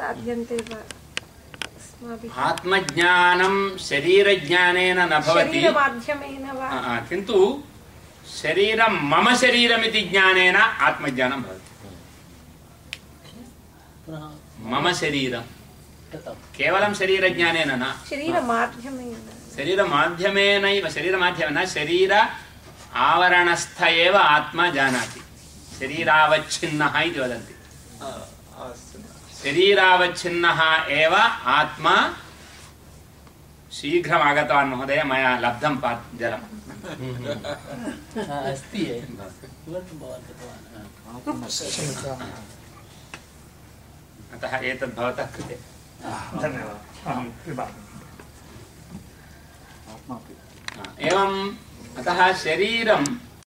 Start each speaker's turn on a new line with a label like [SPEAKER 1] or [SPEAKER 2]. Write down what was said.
[SPEAKER 1] साध्यन्ते वा
[SPEAKER 2] आत्मज्ञानं शरीरज्ञानेन न भवति।
[SPEAKER 1] शरीरमाध्यमेन वा?
[SPEAKER 2] किन्तु शरीरं मम शरीरमिति ज्ञानेन आत्मज्ञानं भवति। मम शरीरं। केवलं शरीरज्ञानेन न।
[SPEAKER 1] शरीरमाध्यमेन।
[SPEAKER 2] शरीरमाध्यमेनैव शरीरमाध्यमेन न शरीर आवरणस्थ एव आत्मा जानाति। शरीरावच्छिन्नः इति वदन्ति। शरीरावच्छिन्नः एव आत्मा शीघ्रम् आगतवान् महोदय मया लब्धं पा जलम्।
[SPEAKER 3] अस्ति हा।
[SPEAKER 2] अतः एतद् भवतः कृते।
[SPEAKER 4] धन्यवादः।
[SPEAKER 2] एवम् अतः शरीरं